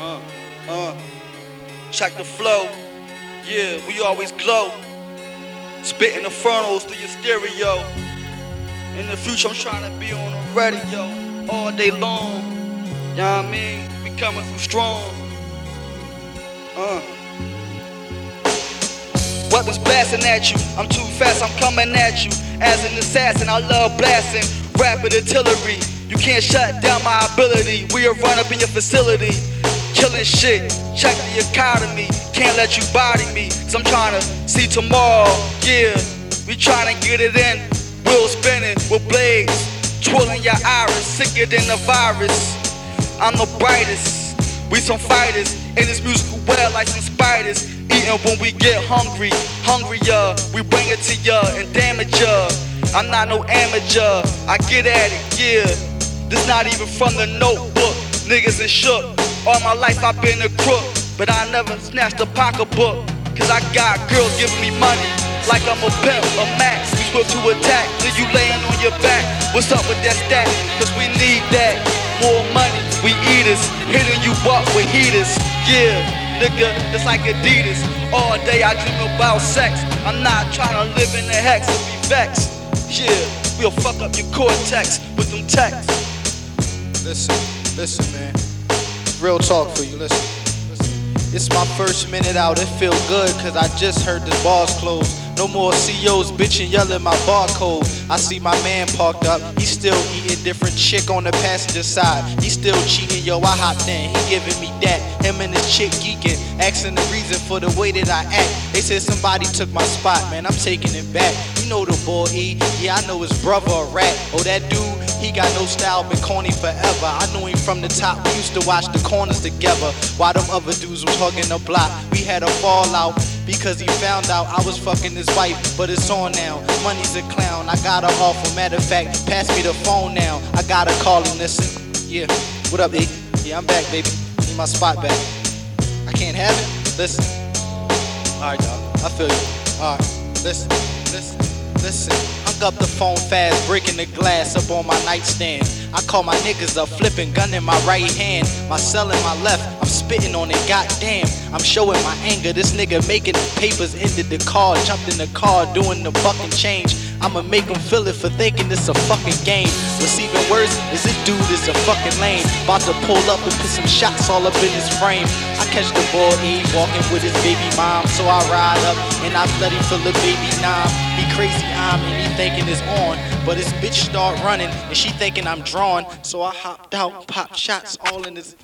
Uh, uh. Check the flow. Yeah, we always glow. Spitting infernos through your stereo. In the future, I'm trying to be on the radio all day long. You know what I mean? We coming through strong. Uh. Weapons blasting at you. I'm too fast, I'm coming at you. As an assassin, I love blasting. Rapid artillery. You can't shut down my ability. We'll run up in your facility. Killing shit. Check the economy. Can't let you body me. Cause I'm trying to see tomorrow. Yeah. We trying to get it in. Wheels spinning with blades. Twirling your iris. Sicker than the virus. I'm the brightest. We some fighters in this musical world like some spiders. Eating when we get hungry, hungrier. We bring it to ya and damage ya. I'm not no amateur. I get at it, yeah. This not even from the notebook. Niggas is shook. All my life I've been a crook, but I never snatched a pocketbook. Cause I got girls giving me money like I'm a pimp, a max. We supposed to attack, then you laying on your back. What's up with that stat? Cause we need that. More money, we eaters. Hitting you up with heaters. Yeah, nigga, it's like Adidas. All day I dream about sex. I'm not trying to live in the hex and be vexed. Yeah, we'll fuck up your cortex with them texts. Listen, listen, man. Real talk for you, listen. listen. It's my first minute out, it feel good, cause I just heard the bars close. No more CEOs bitching, yelling my barcode. I see my man parked up, he still eating different chick on the passenger side. He still cheating, yo, I hopped in, he giving me that. Him and his chick geeking, asking the reason for the way that I act. They said somebody took my spot, man, I'm taking it back. You know the boy E, yeah, I know his brother a rat. Oh, that dude, he got no style, been corny forever. I knew him from the top, we used to watch the corners together. While them other dudes was hugging the block, we had a fallout because he found out I was fucking his wife. But it's on now, money's a clown. I got her offer, matter of fact, pass me the phone now. I gotta call him, listen. Yeah, what up, E? Yeah, I'm back, baby. Need my spot back. I can't have it? Listen. Alright, dog. I feel you. Alright, listen, listen. Listen, hung up the phone fast, breaking the glass up on my nightstand. I call my niggas up, flipping gun in my right hand, my cell in my left. I'm spitting on it, goddamn. I'm showing my anger. This nigga making the papers, ended the car, jumped in the car, doing the fucking change. I'ma make him feel it for thinking it's a fucking game. What's even worse is this dude is a fucking lame. About to pull up and put some shots all up in his frame. I catch the boy he walking with his baby mom, so I ride up and I him feel the baby nom. He crazy I'm and he thinking it's on, but his bitch start running and she thinking I'm drawn. So I hopped out, popped shots all in his